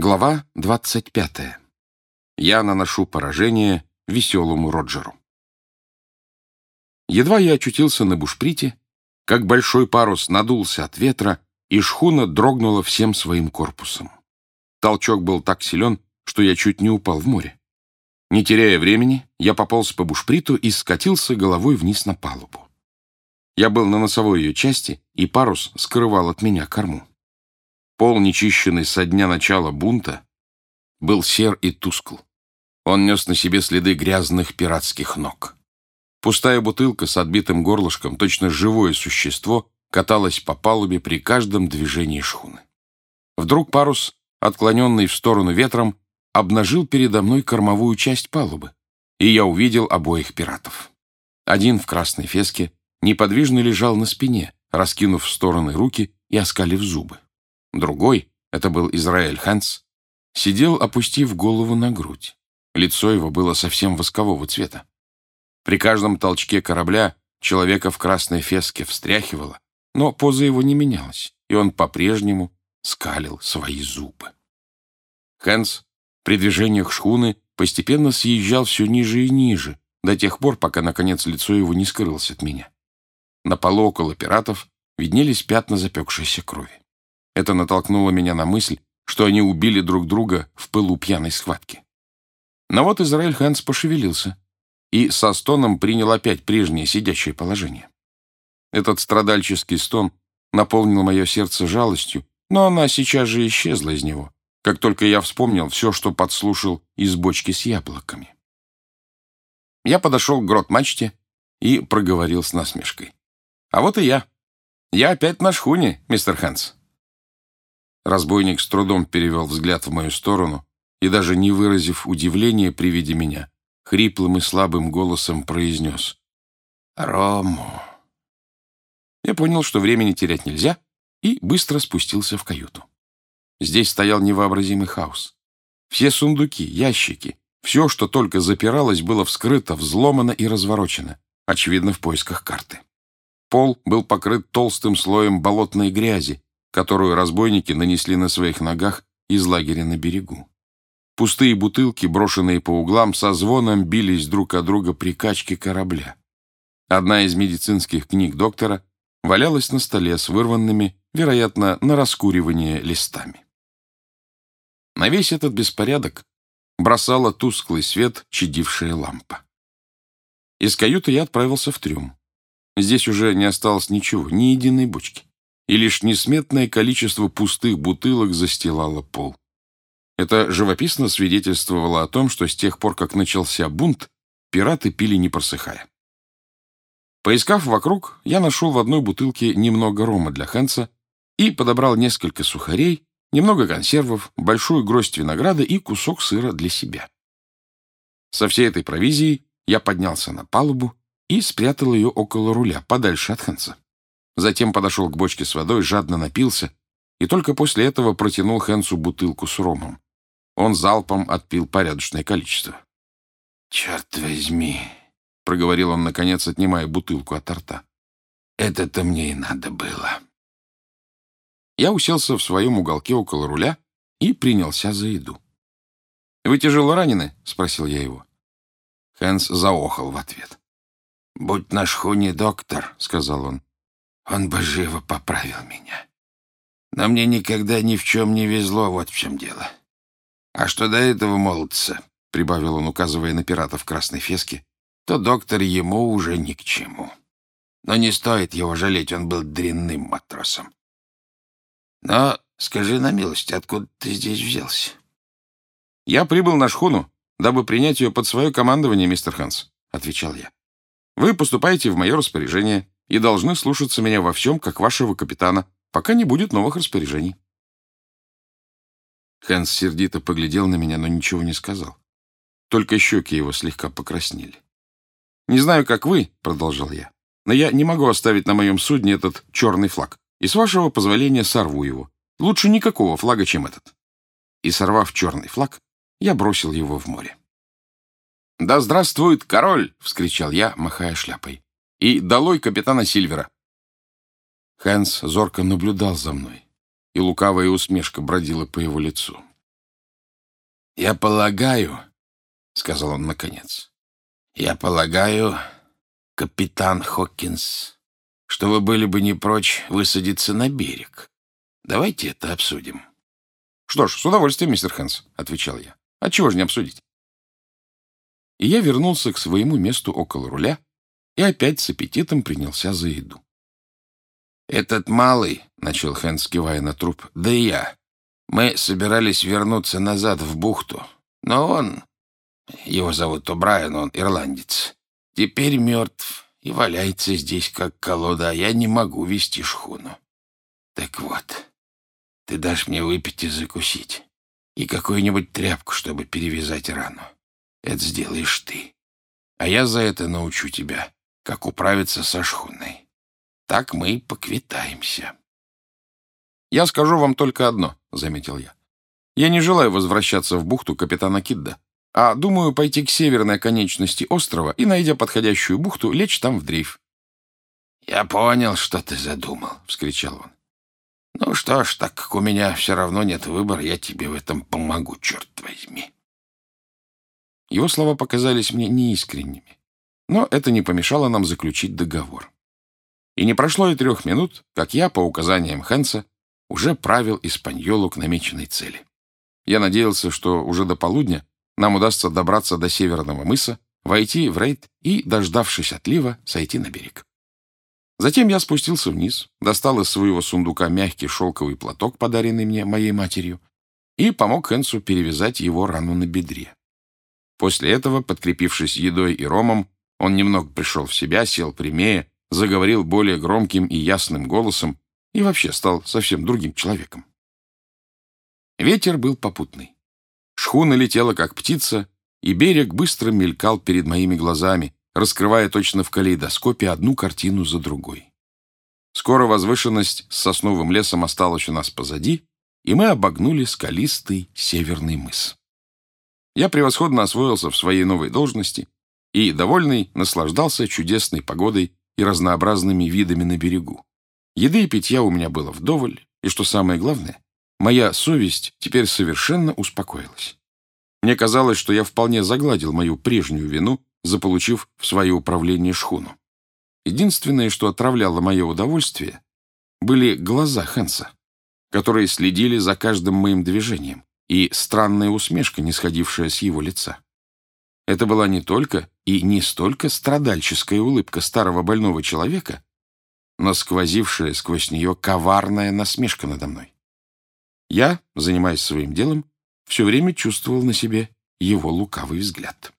Глава 25. Я наношу поражение веселому Роджеру. Едва я очутился на бушприте, как большой парус надулся от ветра, и шхуна дрогнула всем своим корпусом. Толчок был так силен, что я чуть не упал в море. Не теряя времени, я пополз по бушприту и скатился головой вниз на палубу. Я был на носовой ее части, и парус скрывал от меня корму. Пол, нечищенный со дня начала бунта, был сер и тускл. Он нес на себе следы грязных пиратских ног. Пустая бутылка с отбитым горлышком, точно живое существо, каталась по палубе при каждом движении шхуны. Вдруг парус, отклоненный в сторону ветром, обнажил передо мной кормовую часть палубы, и я увидел обоих пиратов. Один в красной феске неподвижно лежал на спине, раскинув в стороны руки и оскалив зубы. Другой, это был Израиль Ханс, сидел, опустив голову на грудь. Лицо его было совсем воскового цвета. При каждом толчке корабля человека в красной феске встряхивало, но поза его не менялась, и он по-прежнему скалил свои зубы. Хэнс при движениях шхуны постепенно съезжал все ниже и ниже, до тех пор, пока, наконец, лицо его не скрылось от меня. На полу около пиратов виднелись пятна запекшейся крови. Это натолкнуло меня на мысль, что они убили друг друга в пылу пьяной схватки. Но вот Израиль Хэнс пошевелился и со стоном принял опять прежнее сидящее положение. Этот страдальческий стон наполнил мое сердце жалостью, но она сейчас же исчезла из него, как только я вспомнил все, что подслушал из бочки с яблоками. Я подошел к грот-мачте и проговорил с насмешкой. «А вот и я. Я опять на шхуне, мистер Хэнс. Разбойник с трудом перевел взгляд в мою сторону и, даже не выразив удивления при виде меня, хриплым и слабым голосом произнес «Рому». Я понял, что времени терять нельзя, и быстро спустился в каюту. Здесь стоял невообразимый хаос. Все сундуки, ящики, все, что только запиралось, было вскрыто, взломано и разворочено, очевидно, в поисках карты. Пол был покрыт толстым слоем болотной грязи, которую разбойники нанесли на своих ногах из лагеря на берегу. Пустые бутылки, брошенные по углам, со звоном бились друг от друга при качке корабля. Одна из медицинских книг доктора валялась на столе с вырванными, вероятно, на раскуривание листами. На весь этот беспорядок бросала тусклый свет чадившая лампа. Из каюты я отправился в трюм. Здесь уже не осталось ничего, ни единой бочки и лишь несметное количество пустых бутылок застилало пол. Это живописно свидетельствовало о том, что с тех пор, как начался бунт, пираты пили не просыхая. Поискав вокруг, я нашел в одной бутылке немного рома для Хэнса и подобрал несколько сухарей, немного консервов, большую гроздь винограда и кусок сыра для себя. Со всей этой провизией я поднялся на палубу и спрятал ее около руля, подальше от Хэнса. Затем подошел к бочке с водой, жадно напился и только после этого протянул Хэнсу бутылку с ромом. Он залпом отпил порядочное количество. «Черт возьми!» — проговорил он, наконец, отнимая бутылку от рта. «Это-то мне и надо было». Я уселся в своем уголке около руля и принялся за еду. «Вы тяжело ранены?» — спросил я его. Хэнс заохал в ответ. «Будь наш хуни доктор», — сказал он, он бы живо поправил меня. Но мне никогда ни в чем не везло, вот в чем дело. А что до этого молодца, — прибавил он, указывая на пирата в красной феске, — то доктор ему уже ни к чему. Но не стоит его жалеть, он был дрянным матросом. Но скажи на милость, откуда ты здесь взялся? Я прибыл на шхуну, дабы принять ее под свое командование, мистер Ханс, — отвечал я. Вы поступаете в мое распоряжение и должны слушаться меня во всем, как вашего капитана, пока не будет новых распоряжений. Хэнс сердито поглядел на меня, но ничего не сказал. Только щеки его слегка покраснели. «Не знаю, как вы», — продолжал я, «но я не могу оставить на моем судне этот черный флаг, и с вашего позволения сорву его. Лучше никакого флага, чем этот». И, сорвав черный флаг, я бросил его в море. «Да здравствует король!» — вскричал я, махая шляпой. И долой капитана Сильвера. Хэнс зорко наблюдал за мной, и лукавая усмешка бродила по его лицу. «Я полагаю», — сказал он наконец, — «я полагаю, капитан Хокинс, что вы были бы не прочь высадиться на берег. Давайте это обсудим». «Что ж, с удовольствием, мистер Хэнс», — отвечал я. «Отчего же не обсудить?» И я вернулся к своему месту около руля и опять с аппетитом принялся за еду. «Этот малый», — начал Хэнс, кивая на труп, — «да и я. Мы собирались вернуться назад в бухту, но он... Его зовут О'Брайен, он ирландец. Теперь мертв и валяется здесь, как колода, а я не могу вести шхуну. Так вот, ты дашь мне выпить и закусить, и какую-нибудь тряпку, чтобы перевязать рану. Это сделаешь ты. А я за это научу тебя, как управиться со шхуной. Так мы и поквитаемся. «Я скажу вам только одно», — заметил я. «Я не желаю возвращаться в бухту капитана Кидда, а думаю пойти к северной оконечности острова и, найдя подходящую бухту, лечь там в дрейф». «Я понял, что ты задумал», — вскричал он. «Ну что ж, так как у меня все равно нет выбора, я тебе в этом помогу, черт возьми». Его слова показались мне неискренними, но это не помешало нам заключить договор. И не прошло и трех минут, как я, по указаниям Хэнса, уже правил Испаньолу к намеченной цели. Я надеялся, что уже до полудня нам удастся добраться до Северного мыса, войти в рейд и, дождавшись отлива, сойти на берег. Затем я спустился вниз, достал из своего сундука мягкий шелковый платок, подаренный мне моей матерью, и помог Хэнсу перевязать его рану на бедре. После этого, подкрепившись едой и ромом, он немного пришел в себя, сел прямее, заговорил более громким и ясным голосом и вообще стал совсем другим человеком. Ветер был попутный. Шхуна летела, как птица, и берег быстро мелькал перед моими глазами, раскрывая точно в калейдоскопе одну картину за другой. Скоро возвышенность с сосновым лесом осталась у нас позади, и мы обогнули скалистый северный мыс. Я превосходно освоился в своей новой должности и, довольный, наслаждался чудесной погодой и разнообразными видами на берегу. Еды и питья у меня было вдоволь, и, что самое главное, моя совесть теперь совершенно успокоилась. Мне казалось, что я вполне загладил мою прежнюю вину, заполучив в свое управление шхуну. Единственное, что отравляло мое удовольствие, были глаза Хэнса, которые следили за каждым моим движением, и странная усмешка, не сходившая с его лица. Это была не только и не столько страдальческая улыбка старого больного человека, но сквозившая сквозь нее коварная насмешка надо мной. Я, занимаясь своим делом, все время чувствовал на себе его лукавый взгляд.